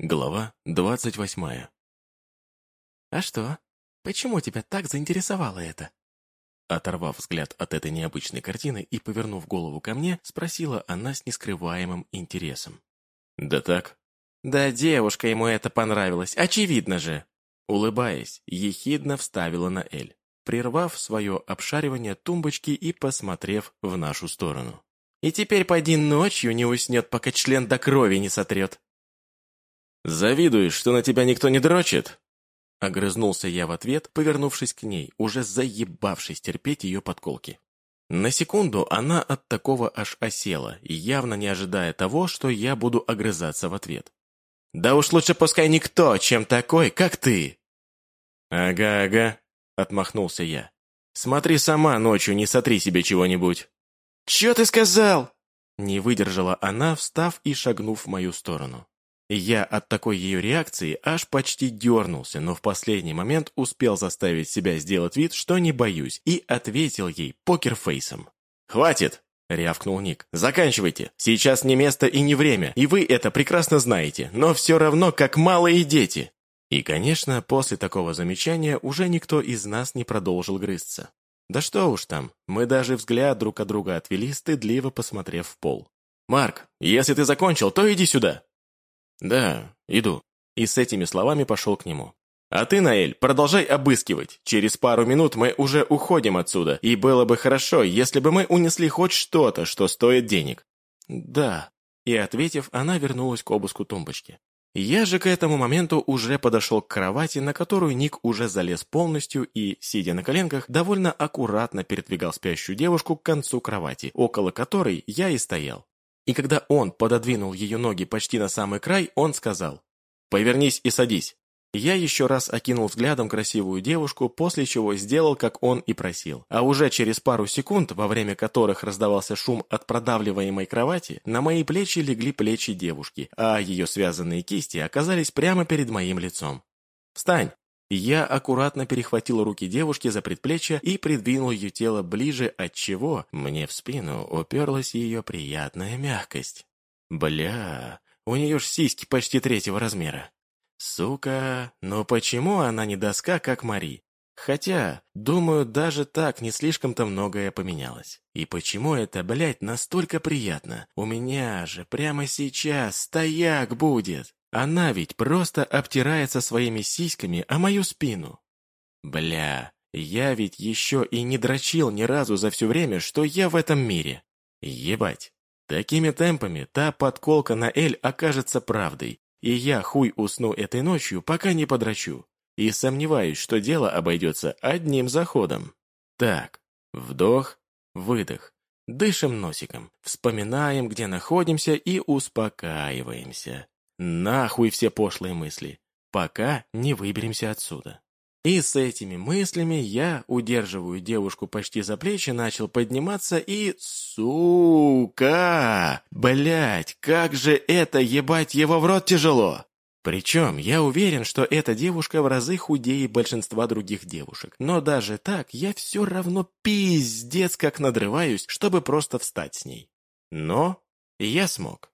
Глава двадцать восьмая. «А что? Почему тебя так заинтересовало это?» Оторвав взгляд от этой необычной картины и повернув голову ко мне, спросила она с нескрываемым интересом. «Да так». «Да девушка ему это понравилось, очевидно же!» Улыбаясь, ехидно вставила на Эль, прервав свое обшаривание тумбочки и посмотрев в нашу сторону. «И теперь пойди ночью не уснет, пока член до крови не сотрет!» «Завидуешь, что на тебя никто не дрочит?» Огрызнулся я в ответ, повернувшись к ней, уже заебавшись терпеть ее подколки. На секунду она от такого аж осела, явно не ожидая того, что я буду огрызаться в ответ. «Да уж лучше пускай никто, чем такой, как ты!» «Ага-ага», — отмахнулся я. «Смотри сама ночью, не сотри себе чего-нибудь». «Чё ты сказал?» Не выдержала она, встав и шагнув в мою сторону. Я от такой ее реакции аж почти дернулся, но в последний момент успел заставить себя сделать вид, что не боюсь, и ответил ей покерфейсом. «Хватит!» — рявкнул Ник. «Заканчивайте! Сейчас не место и не время, и вы это прекрасно знаете, но все равно как малые дети!» И, конечно, после такого замечания уже никто из нас не продолжил грызться. Да что уж там, мы даже взгляд друг от друга отвели, стыдливо посмотрев в пол. «Марк, если ты закончил, то иди сюда!» «Да, иду». И с этими словами пошел к нему. «А ты, Наэль, продолжай обыскивать. Через пару минут мы уже уходим отсюда, и было бы хорошо, если бы мы унесли хоть что-то, что стоит денег». «Да». И ответив, она вернулась к обыску тумбочки. Я же к этому моменту уже подошел к кровати, на которую Ник уже залез полностью и, сидя на коленках, довольно аккуратно передвигал спящую девушку к концу кровати, около которой я и стоял. И когда он пододвинул ее ноги почти на самый край, он сказал «Повернись и садись». Я еще раз окинул взглядом красивую девушку, после чего сделал, как он и просил. А уже через пару секунд, во время которых раздавался шум от продавливаемой кровати, на мои плечи легли плечи девушки, а ее связанные кисти оказались прямо перед моим лицом. «Встань!» Я аккуратно перехватил руки девушки за предплечье и придвинул ее тело ближе, отчего мне в спину уперлась ее приятная мягкость. Бля, у нее ж сиськи почти третьего размера. Сука, но почему она не доска, как Мари? Хотя, думаю, даже так не слишком-то многое поменялось. И почему это, блядь, настолько приятно? У меня же прямо сейчас стояк будет. Она ведь просто обтирается своими сиськами о мою спину. Бля, я ведь еще и не дрочил ни разу за все время, что я в этом мире. Ебать. Такими темпами та подколка на Эль окажется правдой, и я хуй усну этой ночью, пока не подрачу. И сомневаюсь, что дело обойдется одним заходом. Так, вдох, выдох. Дышим носиком, вспоминаем, где находимся и успокаиваемся. Нахуй все пошлые мысли, пока не выберемся отсюда. И с этими мыслями я, удерживаю девушку почти за плечи, начал подниматься и... Сука! Блять, как же это ебать его в рот тяжело! Причем я уверен, что эта девушка в разы худее большинства других девушек. Но даже так я все равно пиздец как надрываюсь, чтобы просто встать с ней. Но я смог.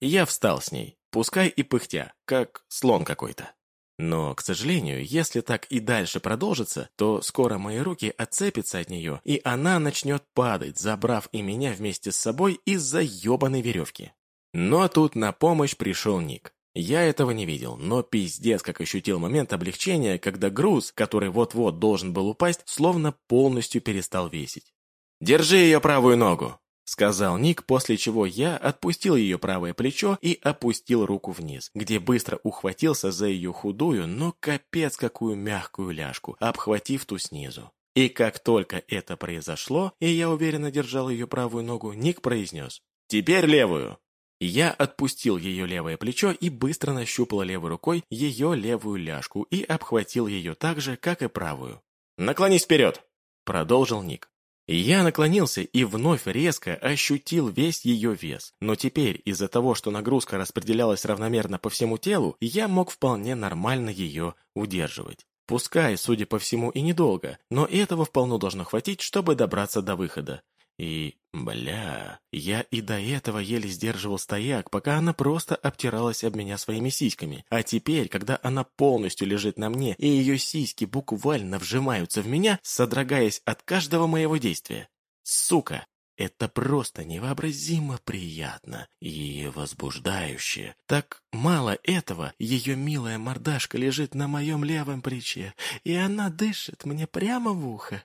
Я встал с ней. Пускай и пыхтя, как слон какой-то. Но, к сожалению, если так и дальше продолжится, то скоро мои руки отцепятся от нее, и она начнет падать, забрав и меня вместе с собой из-за ебаной веревки. Но тут на помощь пришел Ник. Я этого не видел, но пиздец как ощутил момент облегчения, когда груз, который вот-вот должен был упасть, словно полностью перестал весить. «Держи ее правую ногу!» Сказал Ник, после чего я отпустил ее правое плечо и опустил руку вниз, где быстро ухватился за ее худую, но капец какую мягкую ляжку, обхватив ту снизу. И как только это произошло, и я уверенно держал ее правую ногу, Ник произнес «Теперь левую!» Я отпустил ее левое плечо и быстро нащупал левой рукой ее левую ляжку и обхватил ее так же, как и правую. «Наклонись вперед!» — продолжил Ник. Я наклонился и вновь резко ощутил весь ее вес, но теперь из-за того, что нагрузка распределялась равномерно по всему телу, я мог вполне нормально ее удерживать. Пускай, судя по всему, и недолго, но этого вполне должно хватить, чтобы добраться до выхода. И, бля, я и до этого еле сдерживал стояк, пока она просто обтиралась об меня своими сиськами. А теперь, когда она полностью лежит на мне, и ее сиськи буквально вжимаются в меня, содрогаясь от каждого моего действия. Сука, это просто невообразимо приятно и возбуждающе. Так мало этого, ее милая мордашка лежит на моем левом плече, и она дышит мне прямо в ухо.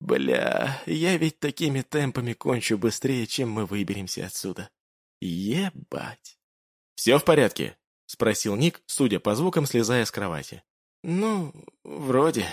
Бля, я ведь такими темпами кончу быстрее, чем мы выберемся отсюда. Ебать. «Все в порядке?» — спросил Ник, судя по звукам, слезая с кровати. «Ну, вроде»,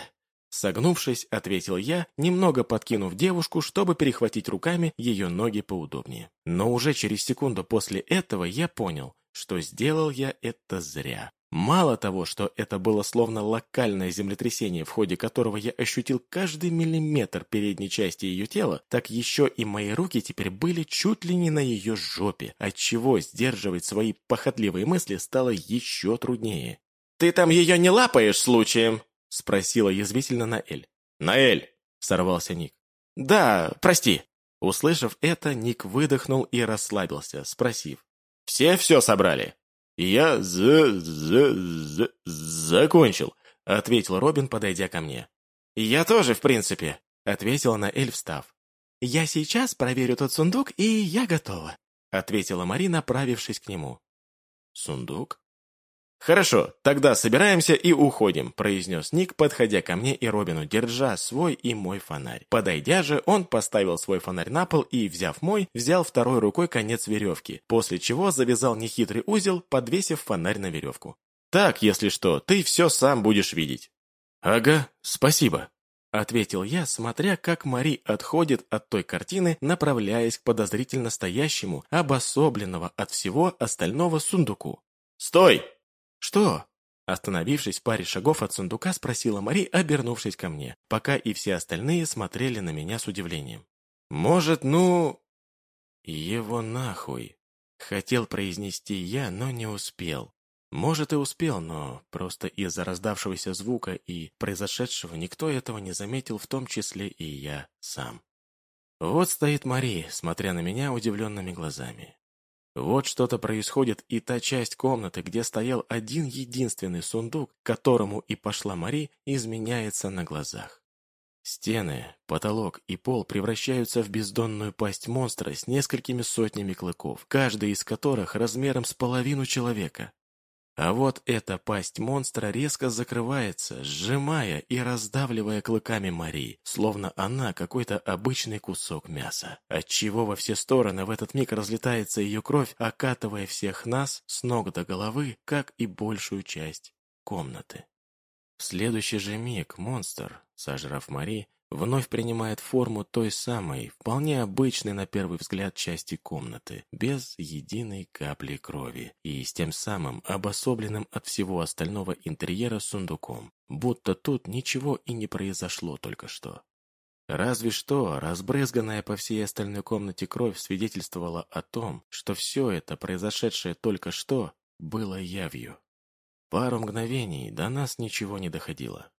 Согнувшись, ответил я, немного подкинув девушку, чтобы перехватить руками ее ноги поудобнее. Но уже через секунду после этого я понял, что сделал я это зря. Мало того, что это было словно локальное землетрясение, в ходе которого я ощутил каждый миллиметр передней части ее тела, так еще и мои руки теперь были чуть ли не на ее жопе, отчего сдерживать свои похотливые мысли стало еще труднее. «Ты там ее не лапаешь случаем?» Спросила язвительно Наэль. «Наэль!» — сорвался Ник. «Да, прости!» Услышав это, Ник выдохнул и расслабился, спросив. «Все все собрали?» «Я за... за... за... закончил», — ответил Робин, подойдя ко мне. «Я тоже, в принципе», — ответила Наэль, встав. «Я сейчас проверю тот сундук, и я готова», — ответила Мари, направившись к нему. «Сундук?» «Хорошо, тогда собираемся и уходим», – произнес Ник, подходя ко мне и Робину, держа свой и мой фонарь. Подойдя же, он поставил свой фонарь на пол и, взяв мой, взял второй рукой конец веревки, после чего завязал нехитрый узел, подвесив фонарь на веревку. «Так, если что, ты все сам будешь видеть». «Ага, спасибо», — ответил я, смотря, как Мари отходит от той картины, направляясь к подозрительно стоящему, обособленного от всего остального сундуку. «Стой!» «Что?» Остановившись в паре шагов от сундука, спросила Мари, обернувшись ко мне, пока и все остальные смотрели на меня с удивлением. «Может, ну...» «Его нахуй!» Хотел произнести я, но не успел. Может, и успел, но просто из-за раздавшегося звука и произошедшего никто этого не заметил, в том числе и я сам. Вот стоит Мари, смотря на меня удивленными глазами. Вот что-то происходит, и та часть комнаты, где стоял один единственный сундук, к которому и пошла Мари, изменяется на глазах. Стены, потолок и пол превращаются в бездонную пасть монстра с несколькими сотнями клыков, каждый из которых размером с половину человека. А вот эта пасть монстра резко закрывается, сжимая и раздавливая клыками Марии, словно она какой-то обычный кусок мяса, отчего во все стороны в этот миг разлетается ее кровь, окатывая всех нас с ног до головы, как и большую часть комнаты. В следующий же миг монстр, сожрав Мари, вновь принимает форму той самой, вполне обычной на первый взгляд части комнаты, без единой капли крови, и с тем самым обособленным от всего остального интерьера сундуком, будто тут ничего и не произошло только что. Разве что разбрызганная по всей остальной комнате кровь свидетельствовала о том, что все это, произошедшее только что, было явью. Пару мгновений до нас ничего не доходило.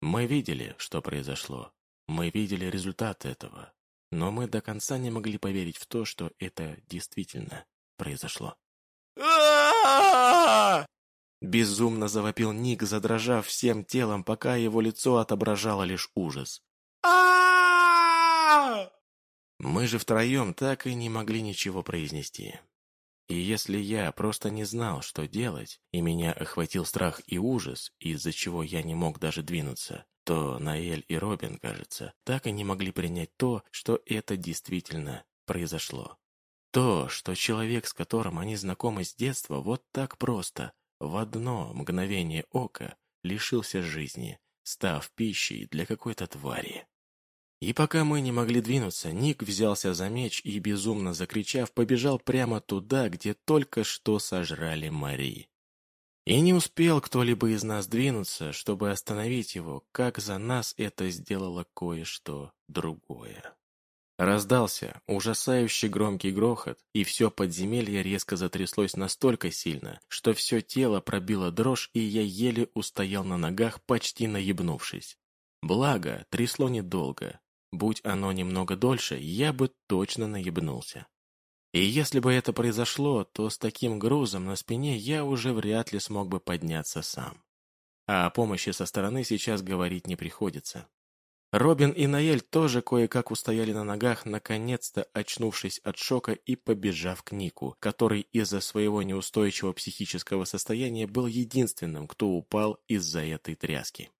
Мы видели, что произошло, мы видели результат этого, но мы до конца не могли поверить в то, что это действительно произошло. Безумно завопил Ник, задрожав всем телом, пока его лицо отображало лишь ужас. Мы же втроем так и не могли ничего произнести. И если я просто не знал, что делать, и меня охватил страх и ужас, из-за чего я не мог даже двинуться, то Наэль и Робин, кажется, так и не могли принять то, что это действительно произошло. То, что человек, с которым они знакомы с детства, вот так просто, в одно мгновение ока, лишился жизни, став пищей для какой-то твари. И пока мы не могли двинуться, Ник взялся за меч и, безумно закричав, побежал прямо туда, где только что сожрали Мари. И не успел кто-либо из нас двинуться, чтобы остановить его, как за нас это сделало кое-что другое. Раздался ужасающий громкий грохот, и все подземелье резко затряслось настолько сильно, что все тело пробило дрожь, и я еле устоял на ногах, почти наебнувшись. Благо, трясло недолго, Будь оно немного дольше, я бы точно наебнулся. И если бы это произошло, то с таким грузом на спине я уже вряд ли смог бы подняться сам. А о помощи со стороны сейчас говорить не приходится. Робин и Наэль тоже кое-как устояли на ногах, наконец-то очнувшись от шока и побежав к Нику, который из-за своего неустойчивого психического состояния был единственным, кто упал из-за этой тряски.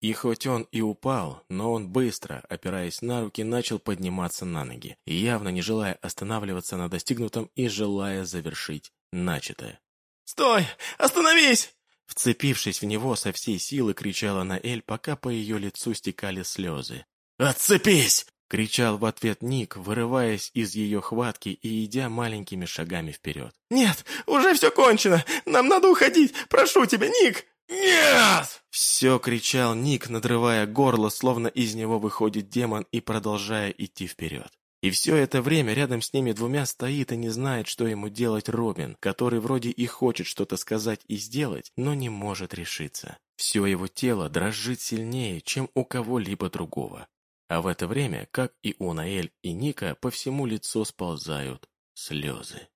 И хоть он и упал, но он быстро, опираясь на руки, начал подниматься на ноги, явно не желая останавливаться на достигнутом и желая завершить начатое. «Стой! Остановись!» Вцепившись в него со всей силы, кричала Наэль, пока по ее лицу стекали слезы. «Отцепись!» — кричал в ответ Ник, вырываясь из ее хватки и идя маленькими шагами вперед. «Нет, уже все кончено! Нам надо уходить! Прошу тебя, Ник!» «Нет!» Все кричал Ник, надрывая горло, словно из него выходит демон и продолжая идти вперед. И все это время рядом с ними двумя стоит и не знает, что ему делать Робин, который вроде и хочет что-то сказать и сделать, но не может решиться. Все его тело дрожит сильнее, чем у кого-либо другого. А в это время, как и у Наэль и Ника, по всему лицу сползают слезы.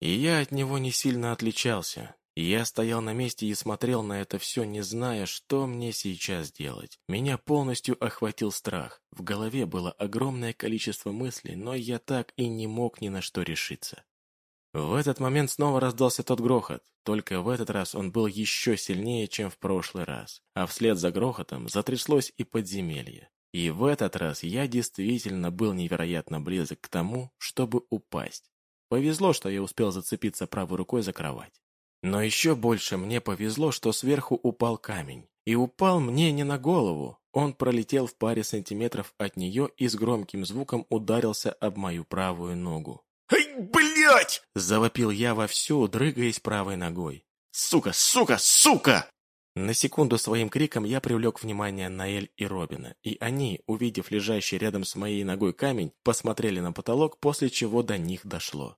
И я от него не сильно отличался, я стоял на месте и смотрел на это все, не зная, что мне сейчас делать. Меня полностью охватил страх. В голове было огромное количество мыслей, но я так и не мог ни на что решиться. В этот момент снова раздался тот грохот, только в этот раз он был еще сильнее, чем в прошлый раз. А вслед за грохотом затряслось и подземелье. И в этот раз я действительно был невероятно близок к тому, чтобы упасть. Повезло, что я успел зацепиться правой рукой за кровать. Но еще больше мне повезло, что сверху упал камень. И упал мне не на голову. Он пролетел в паре сантиметров от нее и с громким звуком ударился об мою правую ногу. «Ай, блядь!» – завопил я вовсю, дрыгаясь правой ногой. «Сука, сука, сука!» На секунду своим криком я привлек внимание Наэль и Робина, и они, увидев лежащий рядом с моей ногой камень, посмотрели на потолок, после чего до них дошло.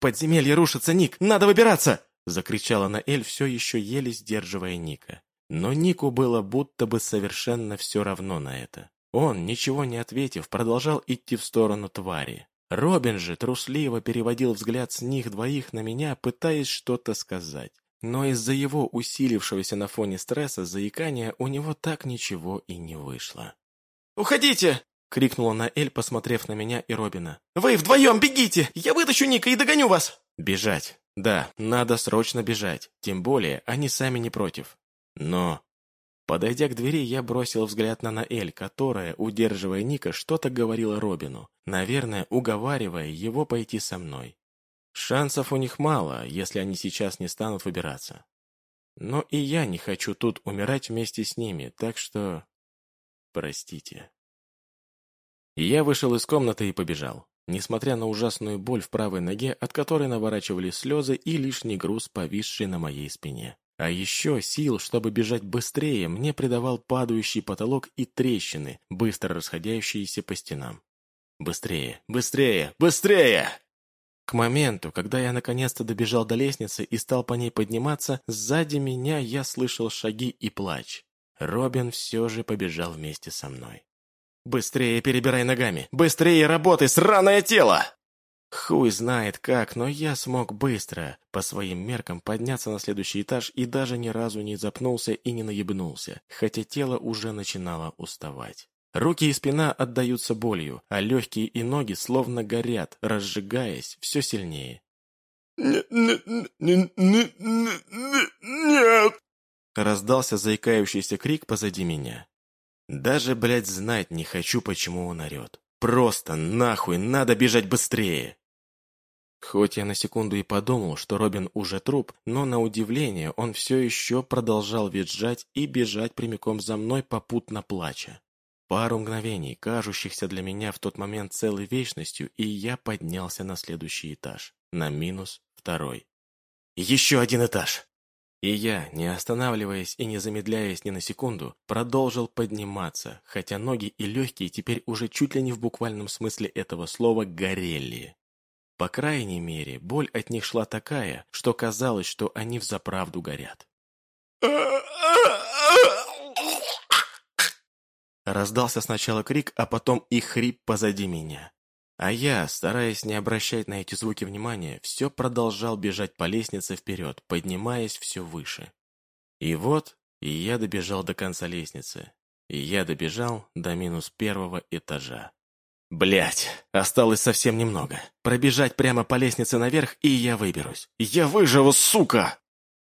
«Подземелье рушится, Ник! Надо выбираться!» Закричала Наэль, все еще еле сдерживая Ника. Но Нику было будто бы совершенно все равно на это. Он, ничего не ответив, продолжал идти в сторону твари. Робин же трусливо переводил взгляд с них двоих на меня, пытаясь что-то сказать. Но из-за его усилившегося на фоне стресса заикания у него так ничего и не вышло. «Уходите!» — крикнула Наэль, посмотрев на меня и Робина. «Вы вдвоем бегите! Я вытащу Ника и догоню вас!» «Бежать! Да, надо срочно бежать, тем более они сами не против. Но... Подойдя к двери, я бросил взгляд на Наэль, которая, удерживая Ника, что-то говорила Робину, наверное, уговаривая его пойти со мной. Шансов у них мало, если они сейчас не станут выбираться. Но и я не хочу тут умирать вместе с ними, так что... Простите. Я вышел из комнаты и побежал несмотря на ужасную боль в правой ноге, от которой наворачивались слезы и лишний груз, повисший на моей спине. А еще сил, чтобы бежать быстрее, мне придавал падающий потолок и трещины, быстро расходящиеся по стенам. Быстрее, быстрее, быстрее! К моменту, когда я наконец-то добежал до лестницы и стал по ней подниматься, сзади меня я слышал шаги и плач. Робин все же побежал вместе со мной. «Быстрее перебирай ногами! Быстрее работай, сраное тело!» Хуй знает как, но я смог быстро, по своим меркам, подняться на следующий этаж и даже ни разу не запнулся и не наебнулся, хотя тело уже начинало уставать. Руки и спина отдаются болью, а легкие и ноги словно горят, разжигаясь все сильнее. «Нет!» Раздался заикающийся крик позади меня. Даже, блядь, знать не хочу, почему он орет. Просто нахуй, надо бежать быстрее. Хоть я на секунду и подумал, что Робин уже труп, но на удивление он все еще продолжал визжать и бежать прямиком за мной, попутно плача. Пару мгновений, кажущихся для меня в тот момент целой вечностью, и я поднялся на следующий этаж, на минус второй. Еще один этаж! И я, не останавливаясь и не замедляясь ни на секунду, продолжил подниматься, хотя ноги и легкие теперь уже чуть ли не в буквальном смысле этого слова горели. По крайней мере, боль от них шла такая, что казалось, что они взаправду горят. Раздался сначала крик, а потом и хрип позади меня. А я, стараясь не обращать на эти звуки внимания, все продолжал бежать по лестнице вперед, поднимаясь все выше. И вот, и я добежал до конца лестницы. И я добежал до минус первого этажа. Блять, осталось совсем немного. Пробежать прямо по лестнице наверх, и я выберусь. Я выживу, сука!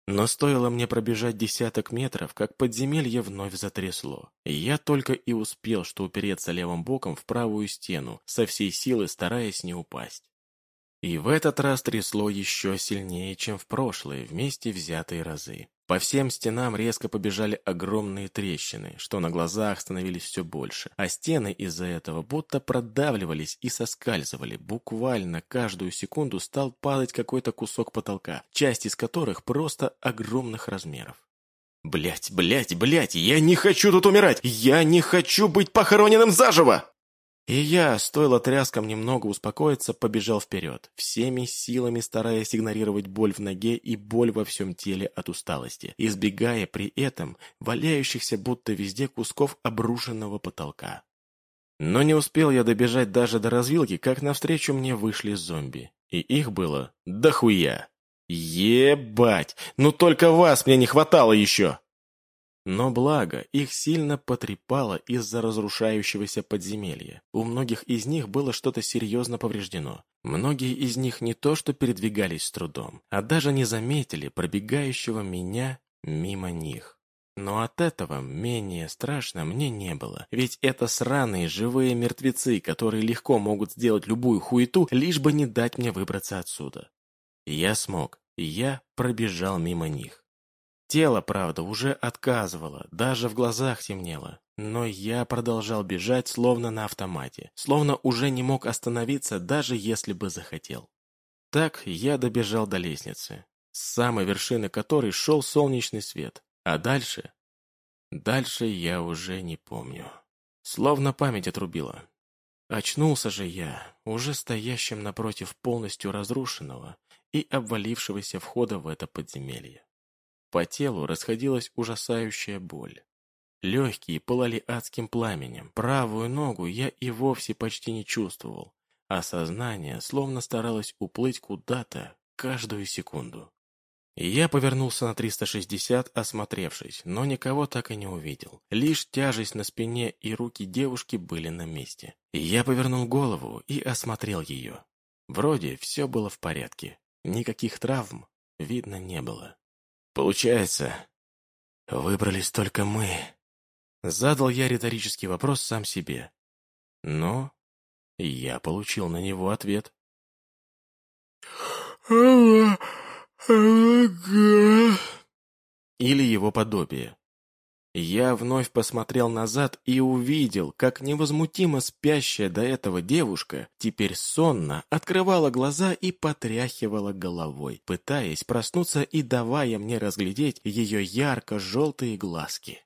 Но стоило мне пробежать десяток метров, как подземелье вновь затрясло. Я только и успел, что упереться левым боком в правую стену, со всей силы стараясь не упасть. И в этот раз трясло еще сильнее, чем в прошлые, вместе взятые разы. По всем стенам резко побежали огромные трещины, что на глазах становились все больше, а стены из-за этого будто продавливались и соскальзывали. Буквально каждую секунду стал падать какой-то кусок потолка, часть из которых просто огромных размеров. Блять, блять, блять, я не хочу тут умирать! Я не хочу быть похороненным заживо! И я, стоило тряскам немного успокоиться, побежал вперед, всеми силами стараясь игнорировать боль в ноге и боль во всем теле от усталости, избегая при этом валяющихся будто везде кусков обрушенного потолка. Но не успел я добежать даже до развилки, как навстречу мне вышли зомби. И их было дохуя. Ебать! Ну только вас мне не хватало еще! Но благо, их сильно потрепало из-за разрушающегося подземелья. У многих из них было что-то серьезно повреждено. Многие из них не то что передвигались с трудом, а даже не заметили пробегающего меня мимо них. Но от этого менее страшно мне не было, ведь это сраные живые мертвецы, которые легко могут сделать любую хуету, лишь бы не дать мне выбраться отсюда. Я смог, я пробежал мимо них. Тело, правда, уже отказывало, даже в глазах темнело. Но я продолжал бежать, словно на автомате, словно уже не мог остановиться, даже если бы захотел. Так я добежал до лестницы, с самой вершины которой шел солнечный свет. А дальше? Дальше я уже не помню. Словно память отрубила. Очнулся же я, уже стоящим напротив полностью разрушенного и обвалившегося входа в это подземелье. По телу расходилась ужасающая боль. Легкие пылали адским пламенем, правую ногу я и вовсе почти не чувствовал, а сознание словно старалось уплыть куда-то каждую секунду. Я повернулся на 360, осмотревшись, но никого так и не увидел. Лишь тяжесть на спине и руки девушки были на месте. Я повернул голову и осмотрел ее. Вроде все было в порядке. Никаких травм видно не было. Получается, выбрались только мы. Задал я риторический вопрос сам себе. Но я получил на него ответ. Или его подобие. Я вновь посмотрел назад и увидел, как невозмутимо спящая до этого девушка теперь сонно открывала глаза и потряхивала головой, пытаясь проснуться и давая мне разглядеть ее ярко-желтые глазки.